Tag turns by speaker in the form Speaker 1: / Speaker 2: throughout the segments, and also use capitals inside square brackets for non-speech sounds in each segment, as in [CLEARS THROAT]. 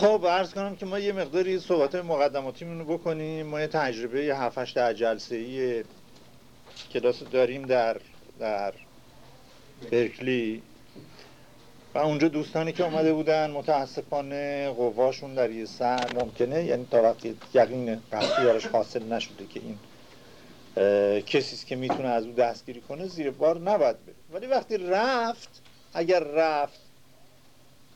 Speaker 1: خب عرض کنم که ما یه مقداری صحبت مقدماتی رو بکنیم. ما یه تجربه یه 7 8 جلسه ای کلاس داریم در در برکلی. و اونجا دوستانی که آمده بودن متاسفانه قواشون در یه سر ممکنه. یعنی تا وقتی یقین قصدی یارش حاصل نشده که این کسی که می‌تونه از او دستگیری کنه زیر بار نباید بره. ولی وقتی رفت اگر رفت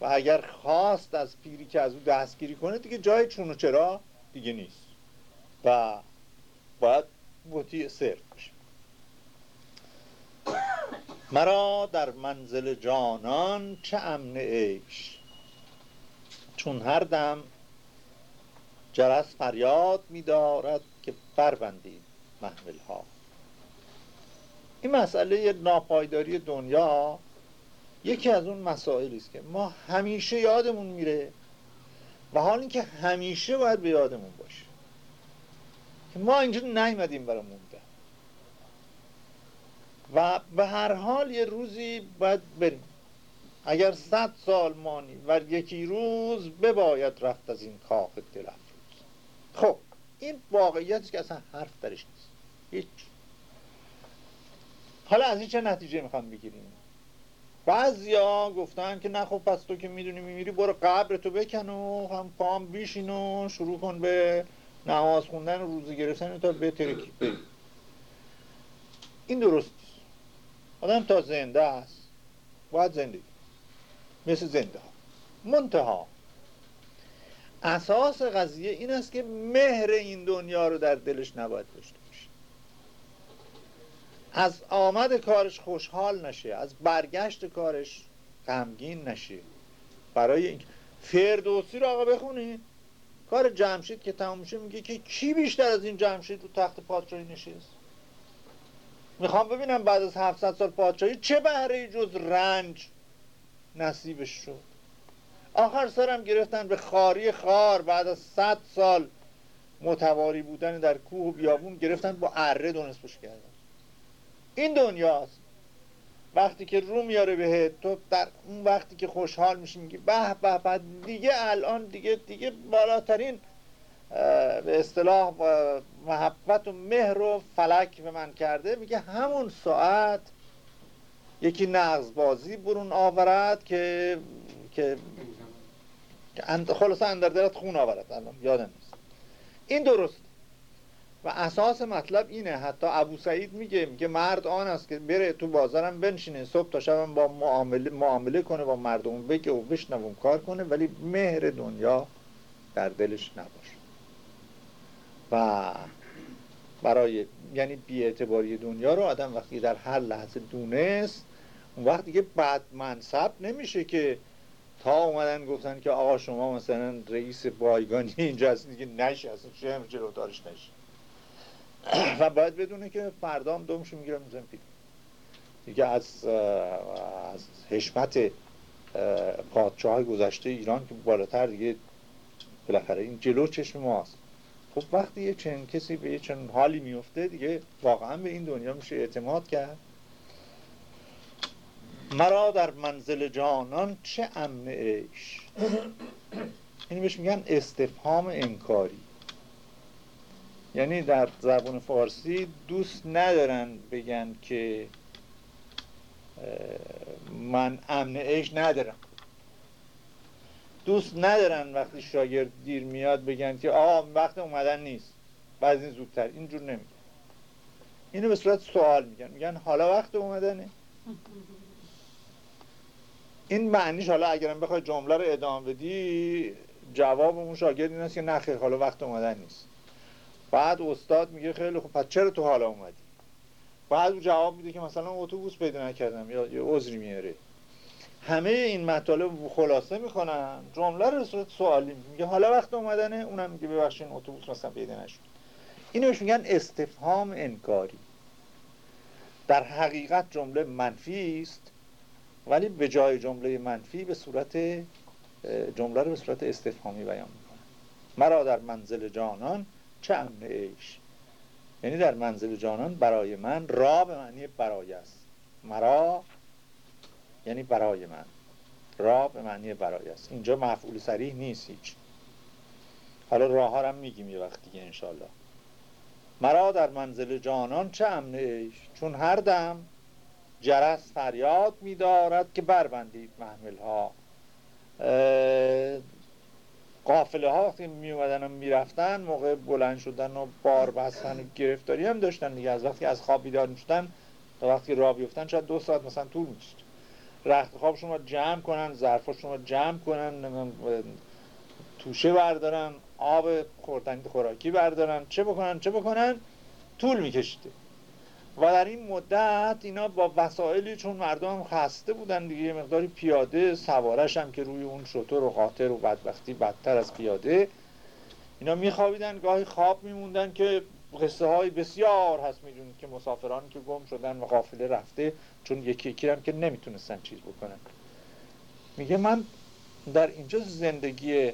Speaker 1: و اگر خواست از پیری که از او دستگیری کنه دیگه جای چون و چرا دیگه نیست. و باید بوتی صرف بشه مرا در منزل جانان چه امن ایش چون هر دم جرس فریاد میدارد که بربندید محمل ها این مسئله ناپایداری دنیا یکی از اون مسائلی است که ما همیشه یادمون میره و حال اینکه همیشه باید به یادمون باشه که ما اینجا نیومدیم برای مونده. و به هر حال یه روزی باید بریم. اگر صد سال مانی و یکی روز بباید رفت از این کاخ دل افروز خب این واقعیتی که اصلا حرف درش نیست. هیچ. حالا از این چه نتیجه می‌خوام بگیریم؟ بعضیا گفتن که نه خب پس تو که می‌دونی میمیری برو قبر تو بکن و هم پام بیشین و شروع کن به نماز خوندن و روزی گرفتن تا بری. این درست آدم تا زنده است. باید زندگی مثل زنده ها منتها. اساس قضیه این است که مهر این دنیا رو در دلش نباید داشته از آمد کارش خوشحال نشه از برگشت کارش غمگین نشه برای این فردوسی رو آقا بخونید کار جمشید که تمام میشه میگه که کی بیشتر از این جمشید رو تخت پادشاهی نشست؟ می‌خوام ببینم بعد از 700 سال پادشاهی چه بهره جز رنج نصیبش شد. آخر سرم گرفتن به خاری خار بعد از 100 سال متواری بودن در کوه و بیابون گرفتن با اره دونستش کردن. این دنیاست. وقتی که رو میاره بهت تو در اون وقتی که خوشحال میشی میگی به به به دیگه الان دیگه دیگه بالاترین به اصطلاح محبت و مهر و فلک به من کرده. میگه همون ساعت یکی نغز بازی برون آورد که که خلاصه اندر دلت خون آورد الان یادم نیست. این درست. و اساس مطلب اینه حتی ابو سعید میگه میگه مرد آن است که بره تو بازارم بنشینه صبح تا شبم با معامله, معامله کنه با مردم بگه و بشنوم کار کنه ولی مهر دنیا در دلش نباشه و برای یعنی بیاعتباری دنیا رو آدم وقتی در هر لحظه دونست اون وقت دیگه بعد منصب نمیشه که تا اومدن گفتن که آقا شما مثلا رئیس بایگانی اینجا هست دیگه نشه اصلا چه هم دارش نشه [COUGHS] و باید بدونه که فردام دومشو می‌گیرم میزن پیدا دیگه از از حشمت پادشاه گذشته ایران که بالاتر دیگه بالاخره این جلو چشم ماست. خب وقتی یه چنین کسی به یه چنین حالی میفته دیگه واقعا به این دنیا میشه اعتماد کرد. مرا در منزل جانان چه امن ایش این بهش میگن استفهام انکاری. یعنی در زبان فارسی دوست ندارن بگن که من امن ایش ندارم. دوست ندارن وقتی شاگرد دیر میاد بگن که آقا وقت اومدن نیست. بعض این زودتر. اینجور نمیگن. اینو به صورت سوال میگن. میگن حالا وقت اومدنه. این معنیش حالا اگرم بخوای جمله رو ادامه بدی جواب اون شاگرد این است که نخیر حالا وقت اومدن نیست. بعد استاد میگه خیلی خب پس چرا تو حالا اومدی؟ بعد او جواب میده که مثلا اتوبوس پیدا نکردم یا یه عذری میاره. همه این مطالب خلاصه می‌کنن جمله رو صورت سوالی میگه. حالا وقت اومدنه؟ اونم میگه ببخشید اتوبوس مثلا پیدا نشد. اینو بهش میگن استفهام انکاری. در حقیقت جمله منفی است ولی به جای جمله منفی به صورت جمله رو به صورت استفهامی بیان می‌کنه مرا در منزل جانان چه امن ایش یعنی در منزل جانان برای من را به معنی برای است. مرا یعنی برای من. را به معنی برای است. اینجا مفعول سریح نیست هیچ. حالا راه ها هم میگیم یه وقت دیگه انشالله مرا در منزل جانان چه امنه چون هر دم جرس فریاد میدارد که بربندید محمل ها قافله ها وقتی می اومدن و می‌رفتن موقع بلند شدن و بار بستن و گرفتاری هم داشتن دیگه. از وقتی از خواب بیدار می‌شدن تا وقتی راه بیفتن شاید دو ساعت مثلا طول می‌شد رخت خوابشون رو جمع کنن ظرفشون رو جمع کنن توشه بردارن آب خوردن خوراکی بردارن. چه بکنن؟ چه بکنن؟ طول میکشیده. و در این مدت اینا با وسایلی چون مردم خسته بودن دیگه مقداری پیاده سوارش هم که روی اون شطور و خاطر و بدبختی بدتر از پیاده اینا میخوابیدن. گاهی خواب میموندن که قصه های بسیار هست می‌دونید که مسافران که گم شدن و قافله رفته چون یکی یکی هم که نمی‌تونستن چیز بکنن. میگه من در اینجا زندگی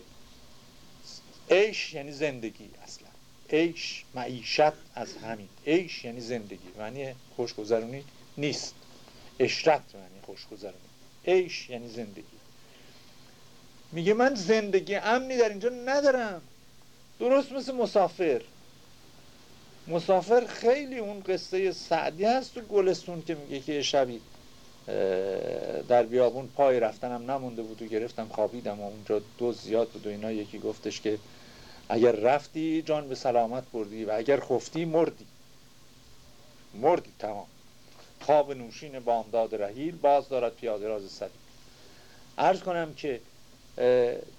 Speaker 1: عیش یعنی زندگی اصلا. عیش معیشت از همین. عیش یعنی زندگی معنی خوشگذرونی نیست. اشرت معنی خوشگذرونی. عیش یعنی زندگی. میگه من زندگی امنی در اینجا ندارم. درست مثل مسافر. مسافر خیلی اون قصه سعدی هست تو گلستون که میگه که شبی در بیابون پای رفتنم نمونده بود و گرفتم خوابیدم و اونجا دو زیاد بود و اینا. یکی گفتش که اگر رفتی جان به سلامت بردی و اگر خفتی مردی. مردی تمام. خواب نوشین بامداد رحیل باز دارد پیاده راز سری عرض کنم که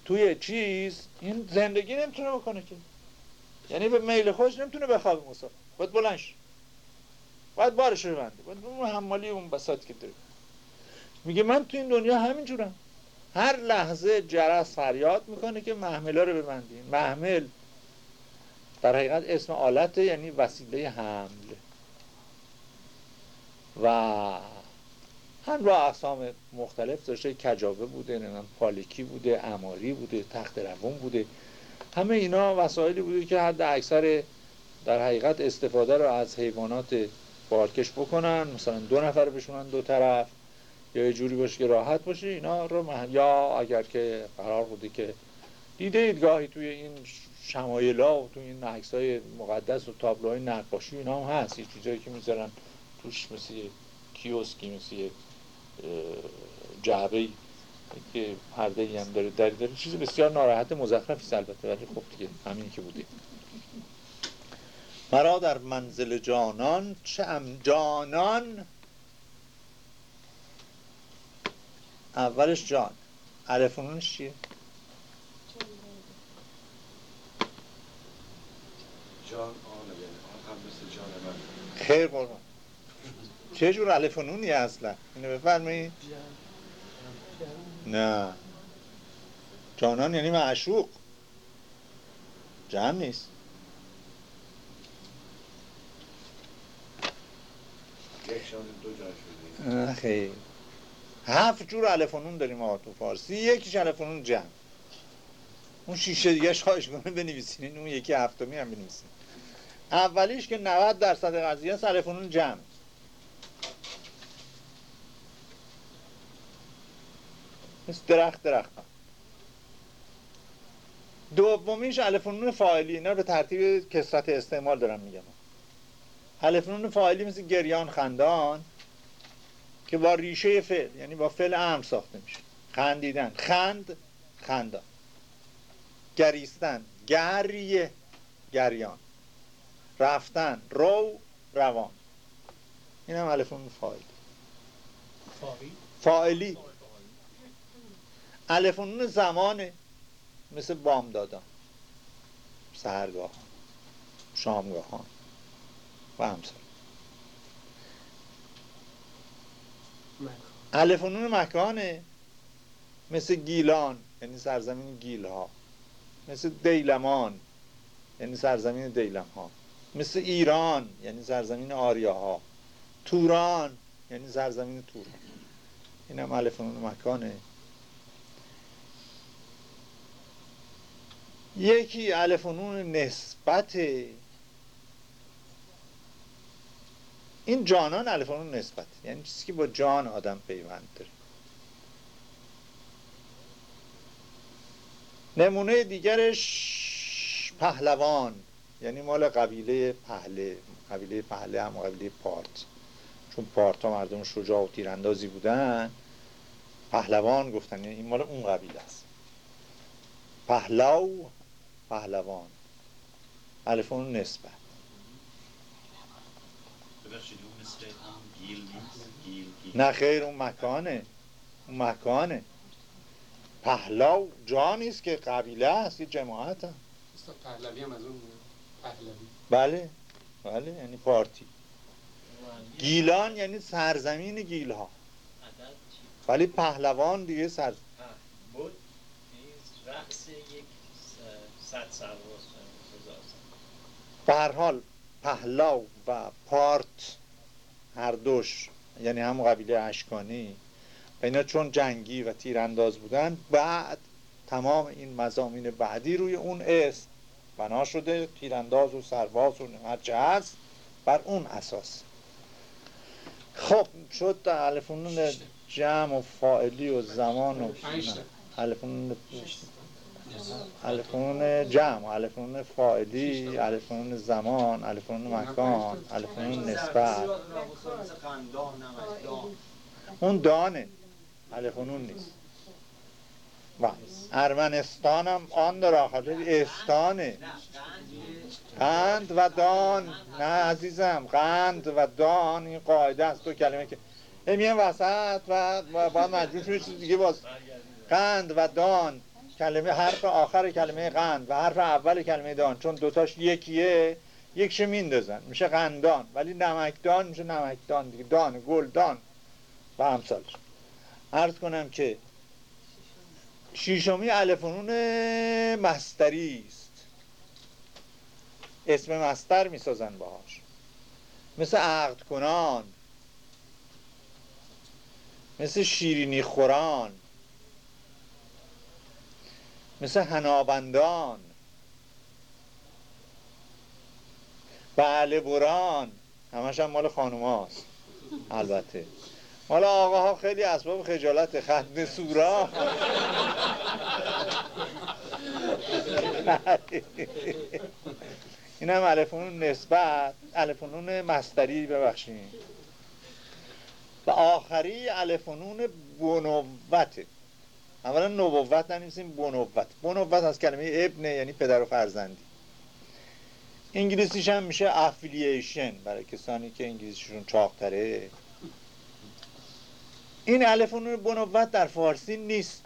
Speaker 1: توی چیز این زندگی نمی‌تونه بکنه که. یعنی به میل خوش نمی‌تونه بخواب مسافر باید بلنش باید بارش رو بنده باید اون حمالی اون بساط که داره. میگه من تو این دنیا همینجورم هر لحظه جرس فریاد می‌کنه که محمله رو ببندین محمل در حقیقت اسم آلت یعنی وسیله حمل. و هم را اقسام مختلف داشته. کجابه بوده نمیم پالکی بوده اماری بوده تخت روون بوده. همه اینا وسایلی بوده که حد اکثر در حقیقت استفاده رو از حیوانات بارکش بکنن. مثلا دو نفر بشونن دو طرف. یا یه جوری باشه که راحت باشه اینا رو یا اگر که قرار بوده که دیده اید گاهی توی این شمایلا و توی این عکس های مقدس و تابلوهای نقاشی اینا هم هست. یه چیزایی که می‌ذارن توش مثل کیوسکی مثل یه جعبه که پرده هم داره داری داره. چیز بسیار ناراحت مزخرفی البته ولی خب دیگه همین که بوده. مرا در منزل جانان چه جانان اولش جان. الفونونش چیه؟
Speaker 2: جان آنه آن هم مثل جان من.
Speaker 1: خیر قربان. چه جور الفونونی اصلا؟ اینو بفرمایید. نه. جانان یعنی معشوق. جمع نیست.
Speaker 2: یک دو جان شده.
Speaker 1: خیر. هفت جور الفونون داریم ما تو فارسی. یکیش الفونون جمع. اون شیشه دیگه خواهش کنه بنویسین. اون یکی هفتمی هم بنویسین. اولیش که 90 درصد قضیه است الفونون جمع. مثل درخت درخت دومیش الفونون فاعلی. اینا به ترتیب کسرت استعمال دارم میگم. الفونون فاعلی مثل گریان خندان. که با ریشه فعل یعنی با فعل امر ساخته میشه. خندیدن. خند خندان. گریستن. گریه گریان. رفتن. رو روان. این هم الفون فاعلی. فاعلی الفونون زمانه. مثل بامدادان. سهرگاه شامگاهان. و همسر. الفونون مکانه. مثل گیلان یعنی سرزمین گیل ها مثل دیلمان یعنی سرزمین دیلم ها مثل ایران یعنی سرزمین آریاها. توران یعنی سرزمین توران این هم الفونون مکانه. یکی الفونون نسبت این جانان الفونون نسبت یعنی چیزی که با جان آدم پیوند داره. نمونه دیگرش پهلوان. یعنی مال قبیله پهله قبیله پهله هم قبیله پارت. چون پارت ها مردم شجاع و تیراندازی بودن پهلوان گفتن. یعنی این مال اون قبیله است. پهلو پهلوان. الفون نسبت. نه خیر اون مکانه. اون مکانه. پهلاو جا نیست که قبیله است یه جماعت هم.
Speaker 3: پهلوی هم از اون پهلوی.
Speaker 1: بله. بله یعنی پارتی. گیلان یعنی سرزمین گیل ها ولی پهلوان دیگه سر
Speaker 4: بود. رقص یک صد سرباز.
Speaker 1: به هر حال پهلاو و پارت هر دوش یعنی هم قبیله اشکانی. و اینا چون جنگی و تیرانداز بودن بعد تمام این مزامین بعدی روی اون اسم بنا شده تیرانداز و سرباز و هرچه هست بر اون اساس. خب شد الفنون جمع و فائلی و زمان و الفنون الفنون جمع الفنون فائلی الفنون زمان الفنون مکان الفنون نسبت. اون دانه. الفنون نیست. ارمنستان هم آن داره استانه. قند و دان. نه عزیزم قند و دان این قاعده است. دو کلمه که میان وسط و با مجبور چیز دیگه باز. قند و دان. کلمه حرف آخر کلمه قند و حرف اول کلمه دان چون دوتاش یکیه یکش میندازن. میشه قندان ولی نمکدان میشه نمکدان دیگه. دان گل دان. و همسالش عرض کنم که شیشمی الفنون مستری است. اسم مستر می‌سازن باهاش. مثل عقد کنان مثل شیرینی خوران. مثل هنابندان. بله بران همش هم مال خانوم البته. مال آقاها خیلی اسباب خجالت خند سورا. این هم الفنون نسبت الفنون مستری ببخشید. و آخری الفنون بنوته. اولا نبوت ننویسیم بنوت. بنوت از کلمه ابنه یعنی پدر و فرزندی. انگلیسیش هم میشه افیلیشن برای کسانی که انگلیسیشون چاقتره. این الفنون بنوت در فارسی نیست.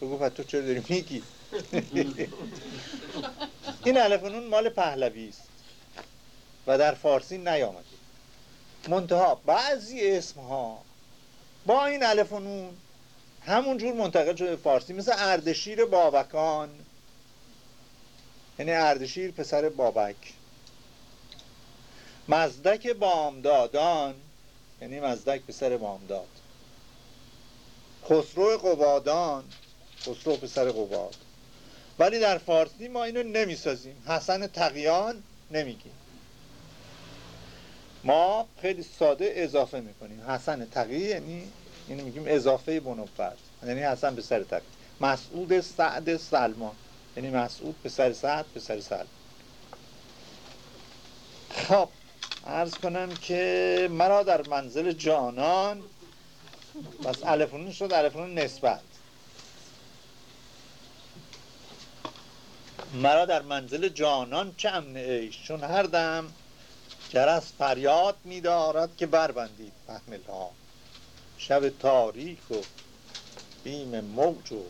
Speaker 1: بگو تو چرا داری میگی؟ [LAUGHS] این الفنون مال پهلوی است. و در فارسی نیامده. منتها بعضی اسم ها با این الفنون همون جور منتقل شده فارسی مثل اردشیر بابکان. یعنی اردشیر پسر بابک. مزدک بامدادان یعنی مزدک پسر بامداد. خسرو قبادان خسرو پسر قباد. ولی در فارسی ما اینو نمی‌سازیم. حسن تقیان نمیگیم. ما خیلی ساده اضافه می‌کنیم. حسن تقی یعنی اینو میگیم اضافه بنوفت یعنی حسن به سر تقی مسعود سعد سلمان. یعنی مسعود به سر سعد به سر سلمان. خب عرض کنم که مرا در منزل جانان بس الفونون شد الفونون نسبت. مرا در منزل جانان چه امن ایش چون هر دم جرس فریاد میدارد که بربندید محمل ها شب تاریک و بیم موج و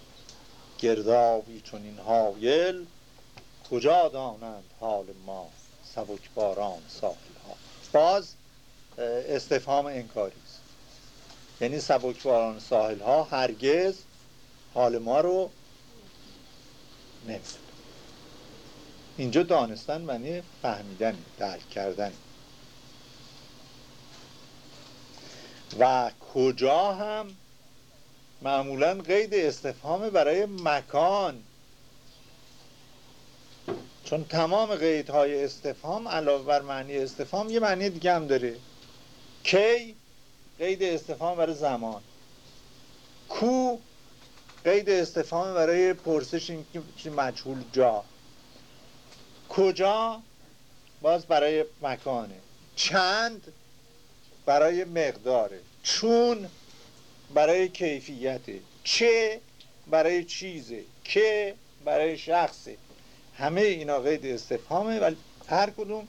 Speaker 1: گرداوی چون این هایل کجا دانند حال ما سبک باران ساحل ها باز استفهام انکاری است. یعنی سبک باران ساحل ها هرگز حال ما رو نمیدن اینجا دانستن معنی فهمیدن درک کردن و کجا هم؟ معمولا قید استفهام برای مکان. چون تمام قیدهای استفهام علاوه بر معنی استفهام یه معنی دیگه هم داره. کی؟ قید استفهام برای زمان. کو؟ قید استفهام برای پرسش این که مجهول جا. کجا؟ باز برای مکانه. چند؟ برای مقداره. چون برای کیفیته. چه برای چیزه. که برای شخصه. همه اینا قید استفهامه ولی هر کدوم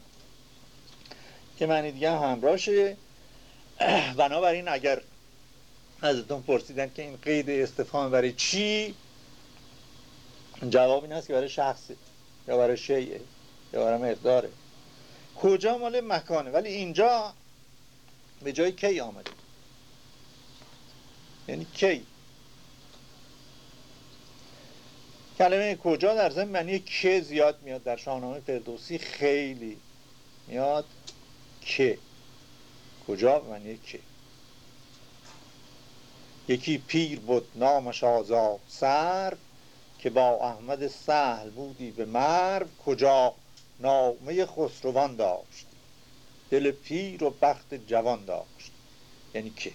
Speaker 1: که معنی دیگه هم همراهشه. [CLEARS THROAT] بنابراین اگر ازتون پرسیدن که این قید استفهام برای چی جواب این هست که برای شخصه یا برای شیعه یا برای مقداره. کجا مال مکانه؟ ولی اینجا به جای کی آمده؟ یعنی کی؟ کلمه کجا در ضمن معنی که زیاد میاد در شاهنامه فردوسی؟ خیلی میاد که کجا معنی که یکی پیر بود نامش آزاد سر که با احمد سهل بودی به مرو کجا نامه خسروان داشت؟ دل پیر و بخت جوان داشت. یعنی که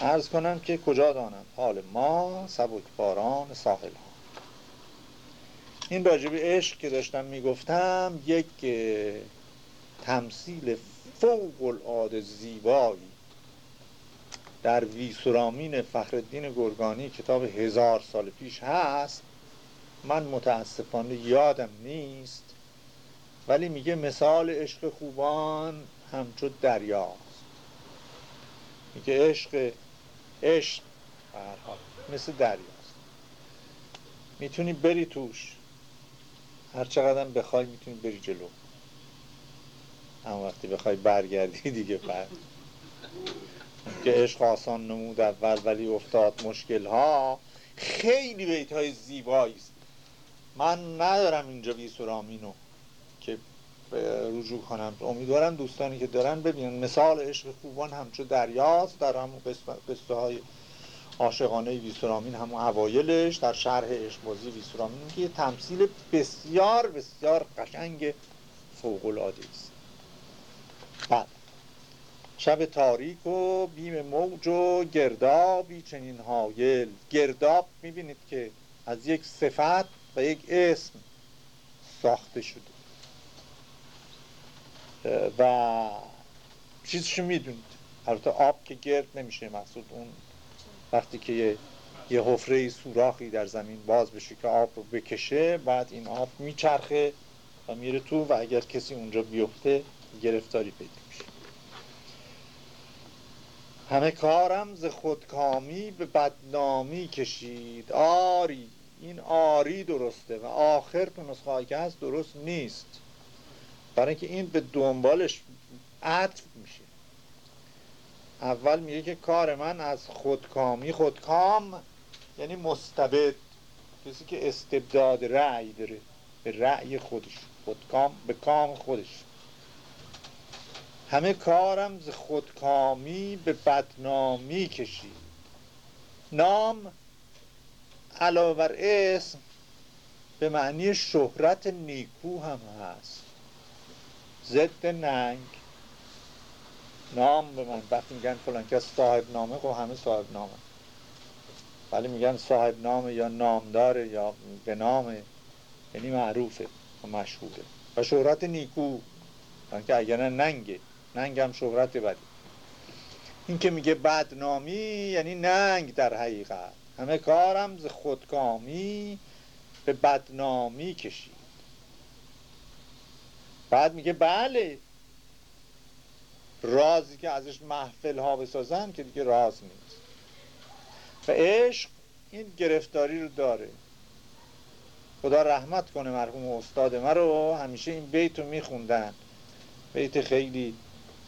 Speaker 1: ارز کنم که کجا دانم؟ حال ما سبک باران ساحل ها. این راجب عشق که داشتم می‌گفتم یک تمثیل فوق العاده زیبایی در ویسرامین فخردین گرگانی کتاب هزار سال پیش هست. من متاسفانه یادم نیست ولی میگه مثال عشق خوبان همچو دریاست. میگه عشق عشق مثل دریاست. می‌تونی بری توش. هر چقدر بخوای می‌تونی بری جلو. اما وقتی بخوای برگردی دیگه فرد که عشق آسان نمود اول ولی افتاد مشکل ها خیلی بیت های زیبایی است من ندارم اینجا ویسورامینو که رجوع کنم. امیدوارم دوستانی که دارن ببینن. مثال عشق خوبان همچو دریاست در همون قصه های عاشقانه ویسورامین همون اوایلش در شرح عشق بازی ویسورامین که یه تمثیل بسیار بسیار قشنگ فوق العاده است. بعد شب تاریک و بیم موج و گردابی چنین هایل. گرداب می‌بینید که از یک صفت و یک اسم ساخته شده. و چیزشو می‌دونید. البته آب که گرد نمیشه محسود اون وقتی که یه, یه حفره سوراخی در زمین باز بشه که آب رو بکشه بعد این آب میچرخه و میره تو و اگر کسی اونجا بیفته گرفتاری پیدا میشه. همه کارم ز خودکامی به بدنامی کشید. آری این آری درسته و آخر تو نسخه که هست درست نیست. برای اینکه این به دنبالش عطف میشه. اول میگه که کار من از خودکامی خودکام یعنی مستبد کسی که استبداد رأی داره. به رأی خودش خودکام به کام خودش. همه کارم ز خودکامی به بدنامی کشید. نام علاوه بر اسم به معنی شهرت نیکو هم هست. ضد ننگ. نام به من. وقتی میگن فلان کس صاحب نامه خب همه صاحب نامه. ولی میگن صاحب نامه یا نامداره یا به نامه یعنی معروفه و مشهوره و شهرت نیکو. که اگر ننگه. ننگ هم شهرت بدی. این که میگه بدنامی یعنی ننگ در حقیقت. همه کارم ز خودکامی به بدنامی کشید. بعد میگه بله. رازی که ازش محفل ها بسازن که دیگه راز نیست. و عشق این گرفتاری رو داره. خدا رحمت کنه مرحوم استاد من رو. همیشه این بیت رو میخوندن. بیت خیلی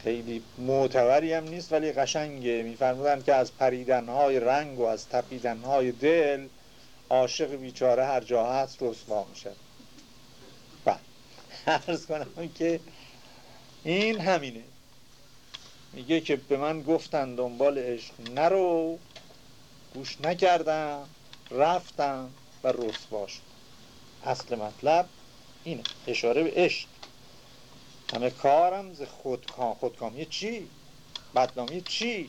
Speaker 1: خیلی معتبری هم نیست ولی قشنگه. میفرمودن که از پریدنهای رنگ و از تپیدنهای دل عاشق بیچاره هر جا هست رسوا میشه. عرض کنم که این همینه. میگه که به من گفتن دنبال عشق نرو گوش نکردم رفتم و رسوا شد اصل مطلب اینه. اشاره به عشق. همه کارم ز خودکام. خودکامی چی؟ بدنامی چی؟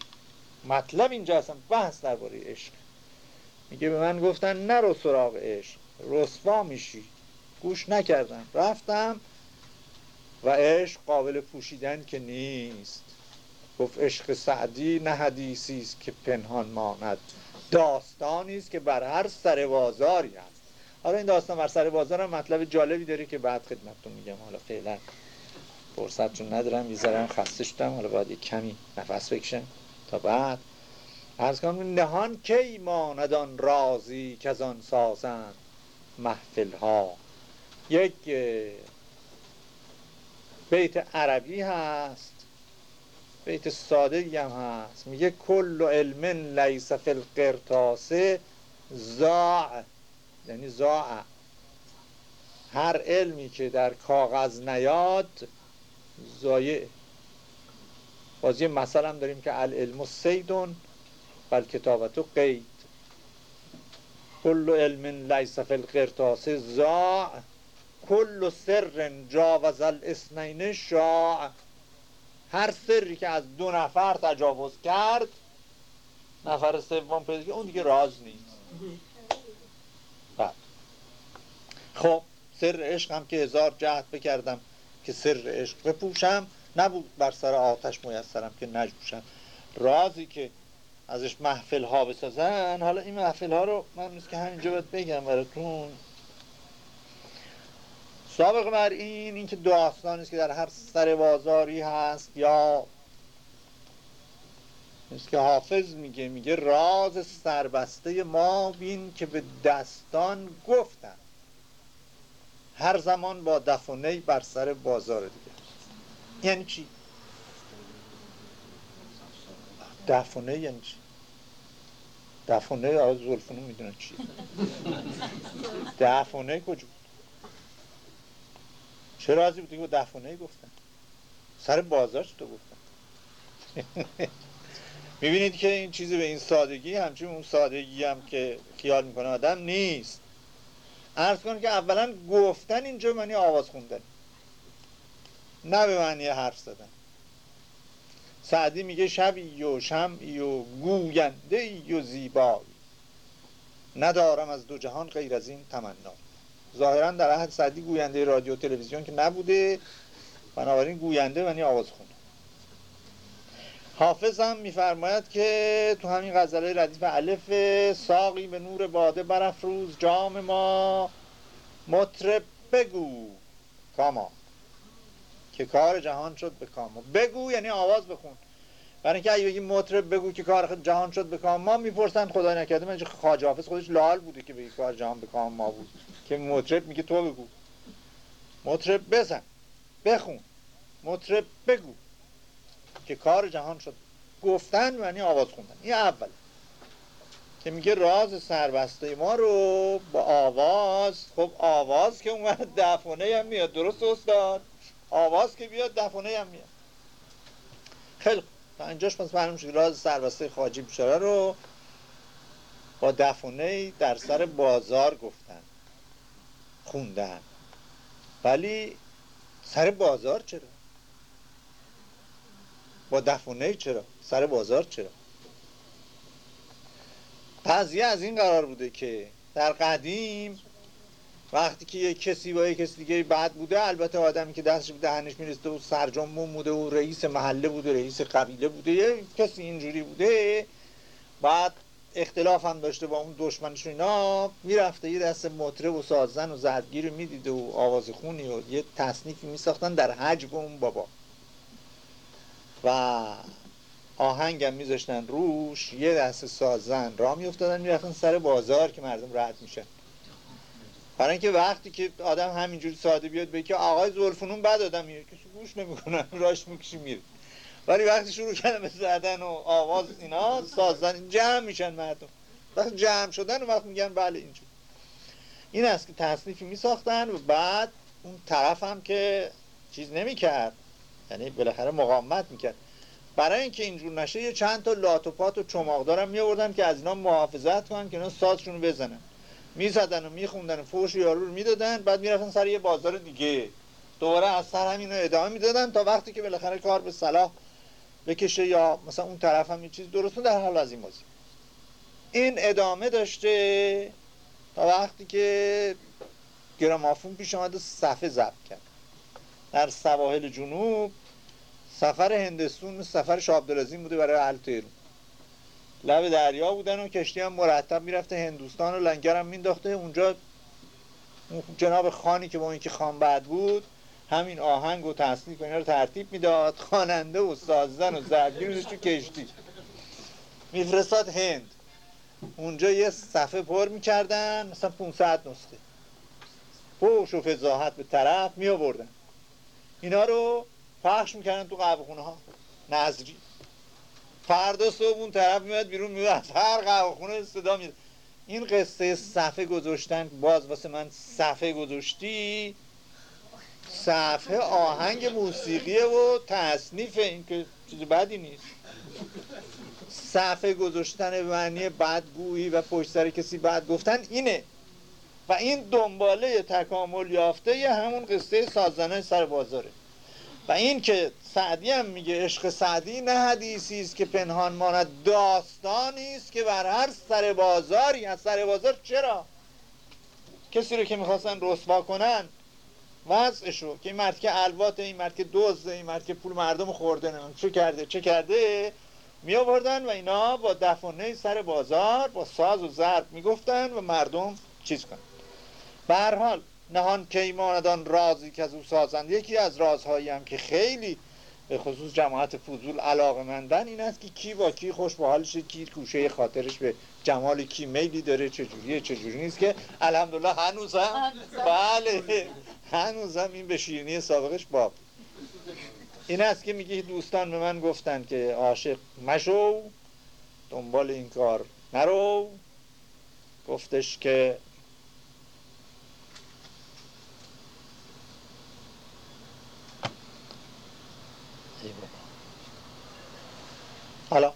Speaker 1: مطلب اینجا اصلا بحث درباره عشق. میگه به من گفتن نرو سراغ عشق. رسوا میشی. گوش نکردم. رفتم و عشق قابل پوشیدن که نیست. گفت عشق سعدی نه حدیثی است که پنهان ماند. داستانی است که بر هر سر بازاری هست حالا این داستان بر سر بازار هم مطلب جالبی داره که بعد خدمتتون میگم. حالا فعلا فرصت چون ندارم یه ذره خسته شدم. حالا باید کمی نفس بکشم تا بعد. از کنم نهان کی ماند آن رازی که از آن سازند محفل ها یک بیت عربی هست. بیت ساده هم هست. میگه کل علم لیس فی القرطاس زاع. یعنی زاع. هر علمی که در کاغذ نیاد زایع. باز یه مثل هم داریم که العلم سیدون بل کتابتو قید. کل علم لیس فی القرطاس زاع. کل سر جاوز الاسنین شاع. هر سری که از دو نفر تجاوز کرد نفر سوم پیدا اون دیگه راز نیست. بله. خب سر عشق هم که هزار جهد بکردم که سر عشق بپوشم نبود بر سر آتش میسرم که نجوشم. رازی که ازش محفل ها بسازن حالا این محفل ها رو من نیست که همینجا باید بگم براتون. سابق بر این اینکه داستانی است که در هر سر بازاری هست یا نیست که حافظ میگه میگه راز سربسته ما بین که به دستان گفتن هر زمان با دفنه بر سر بازار دیگه یعنی چی؟ دفنه یعنی چی؟ دفنه آقای زلفونو می‌دونن چی؟ [LAUGHS] دفنه کجا چه رازی بودی که دفنه گفتن. سر بازار تو گفتن؟ [LAUGHS] می‌بینید که این چیزی به این سادگی همچون اون سادگی هم که خیال می‌کنه آدم نیست. ارز کن که اولا گفتن اینجا معنی آواز خوندن. نه به معنی حرف زدن. سعدی میگه شبی و شمعی و گوینده و زیبایی. ندارم از دو جهان غیر از این تمنا. ظاهرا در عهد سعدی گوینده رادیو تلویزیون که نبوده. بنابراین گوینده معنی آواز خونه حافظ هم میفرماید که تو همین غزله ردیف الف ساقی به نور باده برافروز. جام ما مطرب بگو. کاما. که کار جهان شد به کاما. بگو یعنی آواز بخون. برای اینکه اگه مطرب بگو که کار جهان شد به کام ما می‌پرسن خدا نکرده. من خواجه حافظ خودش لال بوده که بگی کار جهان به کام ما بود. که مطرب میگه تو بگو. مطرب بزن بخون. مطرب بگو که کار جهان شد. گفتن معنی آواز خوندن. این اول. که میگه راز سربسته ما رو با آواز خب آواز که اومد دفونه هم میاد. درست استاد؟ آواز که بیاد دفونه هم میاد. خیلی تا اینجاش پس معلوم شد راز سربسته خاجی بیچاره رو با دفونه در سر بازار گفتن. خوندن. ولی سر بازار چرا؟ با دفونه چرا؟ سر بازار چرا؟ قضیه از این قرار بوده که در قدیم وقتی که یک کسی با یک کسی دیگه بد بوده البته آدمی که دستش به دهنش میرسته و سرجام بوده و رئیس محله بوده رئیس قبیله بوده یه کسی اینجوری بوده بعد اختلاف هم داشته با اون دشمنش اینا می‌رفته یه دست مطرب و سازن و زرگیر می‌دیده و آواز خونی و یه تصنیفی میساختن در حجب اون بابا. و آهنگم میذاشتن روش یه دست سازن را میافتادن می‌رفتن سر بازار که مردم رد میشن. برای اینکه وقتی که آدم همینجوری ساده بیاد به که آقای زلفونون بد آدمیه کسی گوش نمی‌کنن راش می‌کشی میره. ولی وقتی شروع کردن به زدن و آواز اینا سازن جمع میشن مردم. وقتی جمع شدن و وقت میگن بله اینجور این است که تصنیفی میساختن و بعد اون طرف هم که چیز نمی‌کرد یعنی بالاخره مقاومت می‌کرد. برای اینکه اینجور نشه یه چند تا لات و پات و چماقدارم میوردن که از اینا محافظت کنن که اینا سازشون بزنن. می‌زدن و میخوندن و فوش یارو رو می‌دادن بعد می‌رفتن سر یه بازار دیگه. دوباره از سر همین رو ادامه می‌دادن تا وقتی که بالاخره کار به صلاح بکشه یا مثلا اون طرف هم یه چیز درست در حال از این بازی. این ادامه داشته تا وقتی که گرامافون پیش آمد و صفحه ضبط کرد. در سواحل جنوب سفر هندستون سفر شاه بوده برای حل تهرون لب دریا بودن و کشتی هم مرتب می‌رفته هندوستان و لنگر هم مینداخته اونجا جناب خانی که با اینکه خان بعد بود همین آهنگ و تصنیف اینا رو ترتیب می‌داد. خواننده و سازن و زرگیر تو کشتی. میفرستاد هند. اونجا یه صفحه پر می‌کردن مثلا 500 نسخه. فوش و فضاحت به طرف می آوردن اینا رو پخش می‌کردن تو قهوه ها نظری فردا صبح اون طرف میاد بیرون میاد هر قهوه خونه صدا میاد این قصه صفحه گذاشتن باز واسه من صفحه گذاشتی صفحه آهنگ موسیقیه و تصنیف این که چیز بدی نیست. صفحه گذاشتن معنی بدگویی و پشت سر کسی بد گفتن اینه. و این دنباله تکامل یافته یه همون قصه سازنه سر بازاره. و این که سعدی هم میگه عشق سعدی نه حدیثی است که پنهان ماند داستانی است که بر هر سر بازاری. از سر بازار چرا؟ کسی رو که می‌خواستن رسوا کنن وضعشو که این مرد که الواته این مرد که دزده این مرد که پول مردم خورده نه چه کرده چه کرده می آوردن و اینا با دفنه سر بازار با ساز و ضرب می‌گفتن و مردم چیز کنن. به هر حال نهان کیماندان رازی که از او سازند یکی از رازهایی هم که خیلی به خصوص جماعت فضول علاقه مندن این است که کی با کی خوش به حالشه کی کوشه خاطرش به جمال کی میلی داره چجوریه چجوری نیست که؟ الحمدلله هنوز هم بله. هنوز هم این به شیرینی سابقش باب. این است که میگه دوستان به من گفتن که عاشق مشو دنبال این کار نرو. گفتش که حالا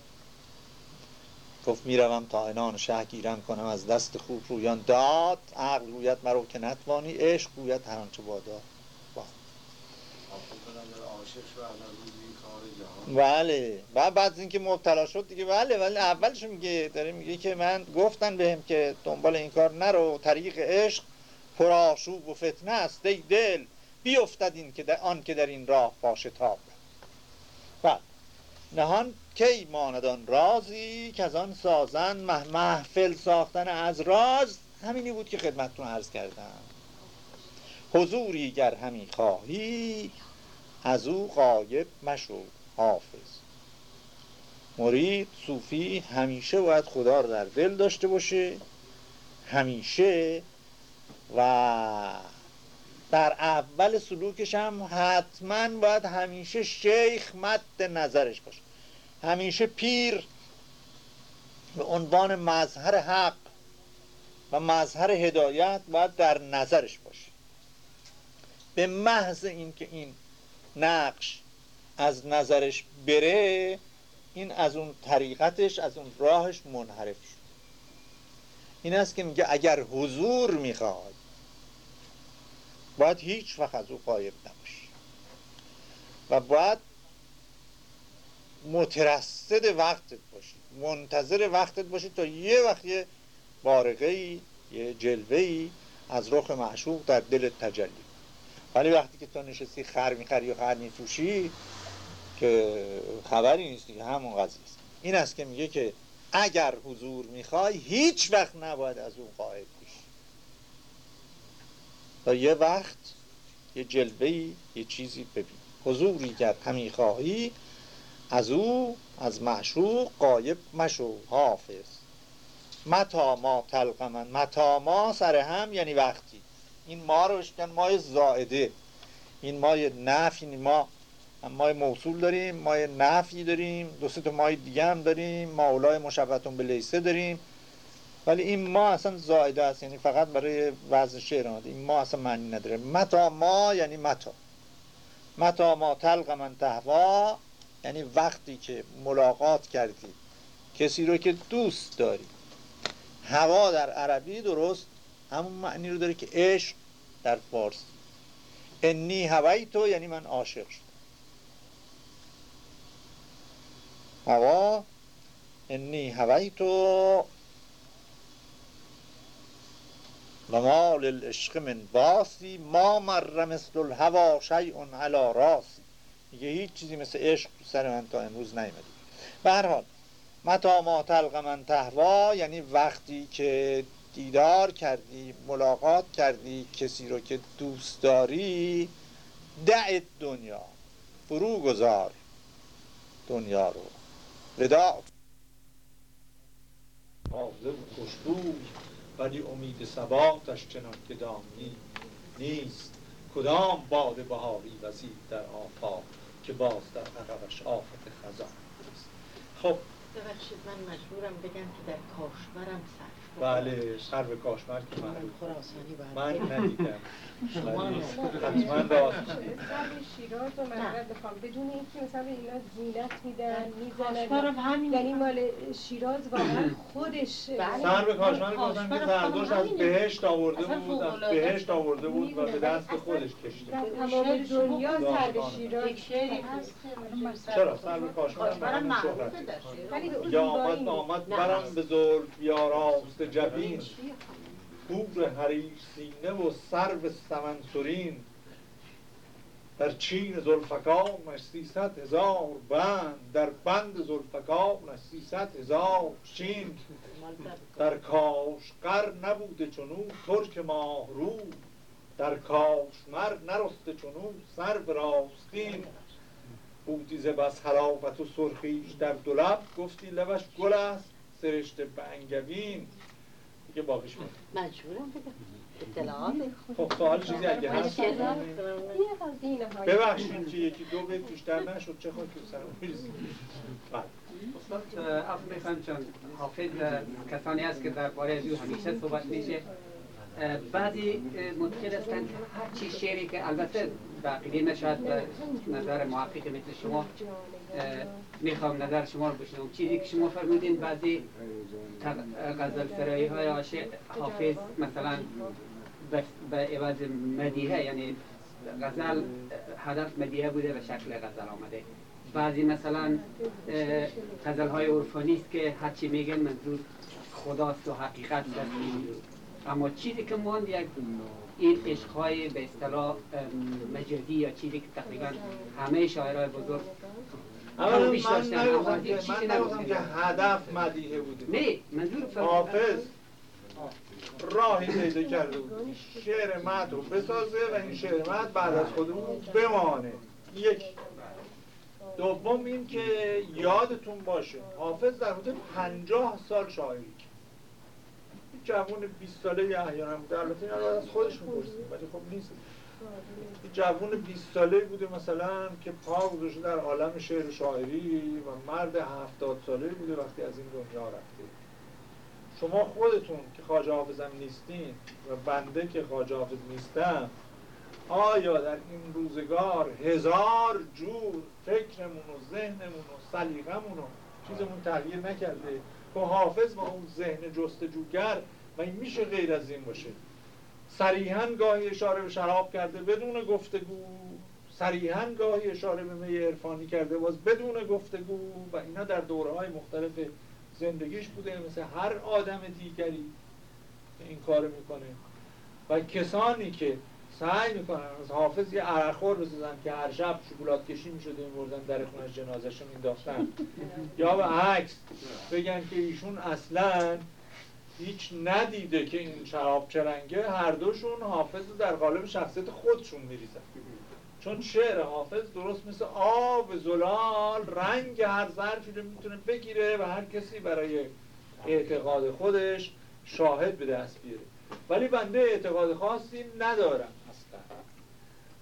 Speaker 1: گفت می‌روم تا انان شه گیرم کنم از دست خوب رویان داد. عقل گوید مرو که نتوانی عشق گوید هر آنچه بادا بله. و بعد از اینکه مبتلا شد دیگه بله ولی اولش میگه داره میگه که من گفتن بهم که دنبال این کار نرو. طریق عشق پرآشوب و فتنه است. ای دل بیافتد این که آن که در این راه باشه تاب بله. نهان کی ماندان رازی که از آن سازن محفل ساختن از راز؟ همینی بود که خدمتتون عرض کردم. حضوری گر همی خواهی از او غایب مشو حافظ. مرید صوفی همیشه باید خدا رو در دل داشته باشه همیشه و در اول سلوکش هم حتما باید همیشه شیخ مد نظرش باشه. همیشه پیر به عنوان مظهر حق و مظهر هدایت باید در نظرش باشه. به محض اینکه این نقش از نظرش بره این از اون طریقتش از اون راهش منحرف شد. این است که میگه اگر حضور می‌خواد باید هیچ وقت از او قایب نباشی و باید مترصد وقتت باشی. منتظر وقتت باشی تا یه وقت یه بارقه ای یه جلوه ای از رخ معشوق در دل تجلی. ولی وقتی که تو نشستی خر می‌خری و خر میفروشی که خبری نیست که همون قضیه است. این است که میگه که اگر حضور می‌خوای هیچ وقت نباید از اون قاعد بشی. تا یه وقت یه جلوهی یه چیزی ببین. حضوری گر همی خواهی از او از معشوق قایب مشو حافظ. متا ما تلقمن متا ما سر هم یعنی وقتی. این ما رو بشکن مای زائده. این مای نفی این ما مای موصول داریم مای نفی داریم دو سه تا مای دیگه هم داریم ماولای مشبهتون به لیسه داریم. ولی این ما اصلا زائده است یعنی فقط برای وزن شعر آمده. این ما اصلا معنی نداره. متا ما یعنی متا. متا ما تلق من تهوا یعنی وقتی که ملاقات کردی کسی رو که دوست داری. هوا در عربی درست همون معنی رو داره که عشق در فارسی. انی هوایی تو یعنی من عاشق شد هوا انی هویت و ما من باسی ما مر مثل الهوا شیء علی راسی. میگه هیچ چیزی مثل عشق سر من تا امروز نیومده. به هر حال متا ما تلق من تهوا یعنی وقتی که دیدار کردی ملاقات کردی کسی رو که دوست داری دع دنیا. فرو گذار دنیا رو. ودا حافظه خوشبوی ولی امید ثباتش چنان که دامی نیست. کدام باد بهاری وزید در آفاق؟ که باز در عقبش آفت خزان. خب.
Speaker 5: ببخشید من مجبورم بگم که در کاشورم سر
Speaker 1: بله سر کاشمر که من
Speaker 5: خراسانی
Speaker 1: من ندیدم. حتما راست
Speaker 6: سر شیراز و مهرد بخوام بدون اینکه مثلا به اینا زینت میدن می‌زنن یعنی مال شیراز واقعا خودش
Speaker 5: بله.
Speaker 1: سر به کاشمر گفتن که
Speaker 5: کاشمر
Speaker 1: زردوش از. بهشت آورده بود از. بهشت آورده بود و به دست خودش کشته
Speaker 6: در
Speaker 1: بود.
Speaker 6: تمام دنیا سر به
Speaker 1: داستانه.
Speaker 6: شیراز
Speaker 5: که
Speaker 1: چرا سر به کاشمر
Speaker 5: معروفه شیراز.
Speaker 6: ولی به اون
Speaker 1: یا آمد. آمد. برم به زلف یاراست جبین بور حریر سینه و سرو سمنسورین. در چین زلفکانش سیصد هزار بند در بند زلفکانش سیصد هزار چین در کاشقر نبوده چونو ترک ماه رو در کاشمر نرسته چونو سر راستین. بودی ز بس حلاوت و سرخیش در دو لب گفتی لبش گل است سرشته به انگبین دیگه باقیش
Speaker 5: مجبورم بگم اطلاعات
Speaker 1: خب سوال چیزی اگه هست؟ ببخشید. که یکی دو بیت بیشتر نشد. چه خاک تو می‌ریزید. بله.
Speaker 7: استاد می‌خوام چون حافظ کسانی است که درباره از همیشه صحبت میشه. بعضی معتقد هستند که هر چی شعری که البته بقیه نشاید به نظر محقق مثل شما می‌خوام نظر شما رو بشنوم چیزی که شما فرمودین بعضی غزل سرایی های عاشق حافظ مثلا به- عوض مدیحه یعنی غزل هدف مدیحه بوده به شکل غزل آمده. بعضی مثلا غزل های عرفانی است که هرچی میگن منظور خداست و حقیقت است. اما چیزی که ماند یک این عشق های به اصطلاح مجازی یا چیزی که تقریبا همه شاعرای بزرگ
Speaker 1: اولا
Speaker 7: ترویج
Speaker 1: من
Speaker 7: داشتن،
Speaker 1: نگفتم که
Speaker 7: چیزی
Speaker 1: من نگفتم. که
Speaker 7: نگفتن.
Speaker 1: هدف مدیحه بوده.
Speaker 7: نه منظور
Speaker 1: حافظ راهی پیدا کرده بود. شعر مد رو بسازه و این شعر مد بعد از خودمون بمانه. یک. دوم این که یادتون باشه حافظ در حدود پنجاه سال شاعری جوون 20 ساله یه احیانا بوده البته این از خودش می‌پرسیم ولی خب نیست. جوون 20 ساله بوده مثلا که پا گذاشته در عالم شعر و شاعری و مرد 70 ساله بوده وقتی از این دنیا رفته. شما خودتون که خواجه حافظم نیستین و بنده که خواجه حافظ نیستم آیا در این روزگار هزار جور فکرمون و ذهنمون و سلیقمون و چیزمون تغییر نکرده؟ خب حافظ با اون ذهن جستجوگر و این میشه غیر از این باشه. صریحا گاهی اشاره به شراب کرده بدون گفتگو. صریحا گاهی اشاره به می عرفانی کرده باز بدون گفتگو. و اینا در دوره های مختلف زندگیش بوده مثل هر آدم دیگری که این کار می‌کنه. و کسانی که سعی می‌کنن از حافظ یه عرقخور بسازن که هر شب شکلات کشی می‌شده میبردن در خونش جنازش مینداختن. [LAUGHS] یا به عکس بگن که ایشون اصلا هیچ ندیده که این شراب چرنگه هر دوشون حافظ رو در قالب شخصیت خودشون میریزن. چون شعر حافظ درست مثل آب زلال رنگ هر ظرفی رو می‌تونه بگیره و هر کسی برای اعتقاد خودش شاهد به دست بیاره. ولی بنده اعتقاد خاصی ندارم اصلا.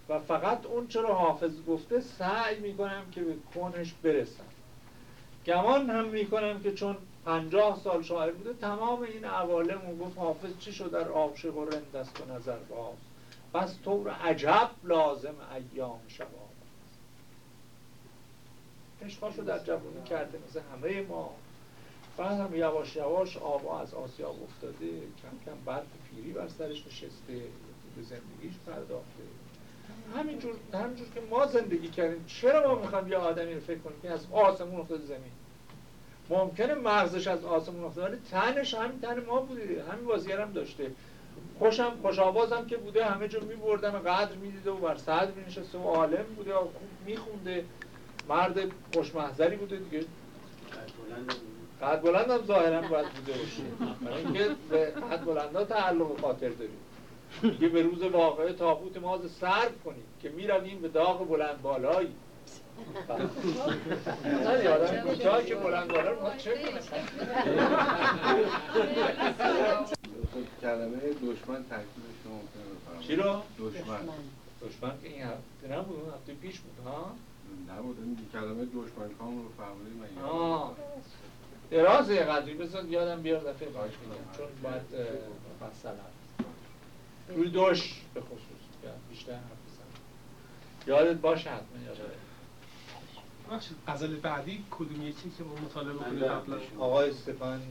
Speaker 1: و فقط اون چرا حافظ گفته سعی می‌کنم که به کنش برسم. گمان هم می‌کنم که چون پنجاه سال شاعر بوده تمام این عوالم و گفت حافظ چی شد در عاشق و رند است و نظر باز؟ بس طور عجب لازم ایام شباب عشقاشو در جوانی کرده مثل همه ما. بعد هم یواش یواش آبا از آسیا افتاده کم کم برف پیری بر سرش نشسته به زندگیش پرداخته. همینجور همینجور که ما زندگی کردیم چرا ما می‌خوایم یه آدمی رو فکر کنیم که از آسمون افتاده زمین؟ ممکنه مغزش از آسمون افتاده ولی تنش همین تن ما بوده. همین بازیگر هم داشته. خوشم خوش آوازم که بوده همه جا میبردن و قدر می‌دیده و بر صدر مینشسته و عالم بوده و خوب میخونده. مرد خوشمحضری بوده دیگه. قد بلند هم ظاهرا باید بوده باشه. برای اینکه به قد بلند ها تعلق خاطر داریم. که به روز واقعه تابوت ماز سرد کنیم که می‌رویم به داغ بلند بالایی. نه آدم کوتاه که بلند بالا رو ما چه
Speaker 2: کلمه دشمن. ترکیبش رو ممکنه بفرمایید
Speaker 1: چی رو؟
Speaker 2: دشمن
Speaker 1: دشمن که این هفته نبود اون هفته پیش بود ها؟
Speaker 2: نبود این کلمه دشمن کام رو فرمودید من یادم
Speaker 1: آه. درازه قدری بذار یادم بیار دفعه باش میگم چون باید مثلا روی دوش به خصوص. بیشتر حرف بزنم. یادت باشه حتما یادت.
Speaker 8: غزل بعدی کدوم یکی که ما مطالعه بکنیم قبلا؟
Speaker 1: آقای استفان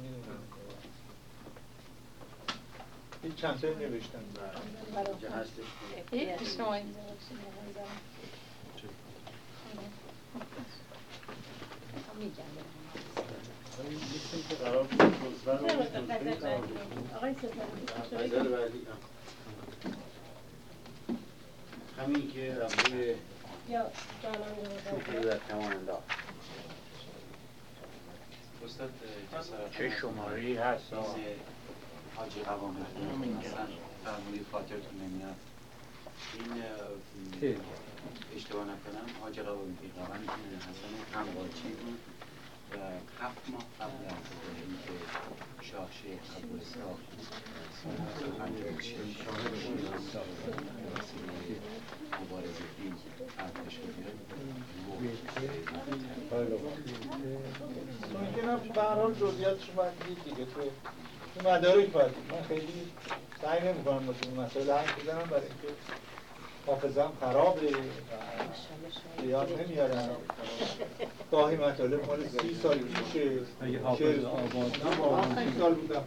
Speaker 1: این چند نوشتن؟
Speaker 9: غزل بعدی همین که شوخی در کمان انداخت چه شماره هست حاجی قوام مثلا فرمولی خاطرتون نمیاد این اه، اشتباه نکنم حاجی قوام قوام حسن همقاچی بود و هفت ماه قبل از اینکه شاه شیخ عبدالساق مبارزه ارتش
Speaker 1: به هر حال جزئیاتش باید دید دیگه تو تو مدارک باید. من خیلی سعی نمی‌کنم واسه این مسائل حرف بزنم برای اینکه حافظم خرابه و یاد نمیارم گاهی مطالب مال سی سال پیشه سی سال بودم.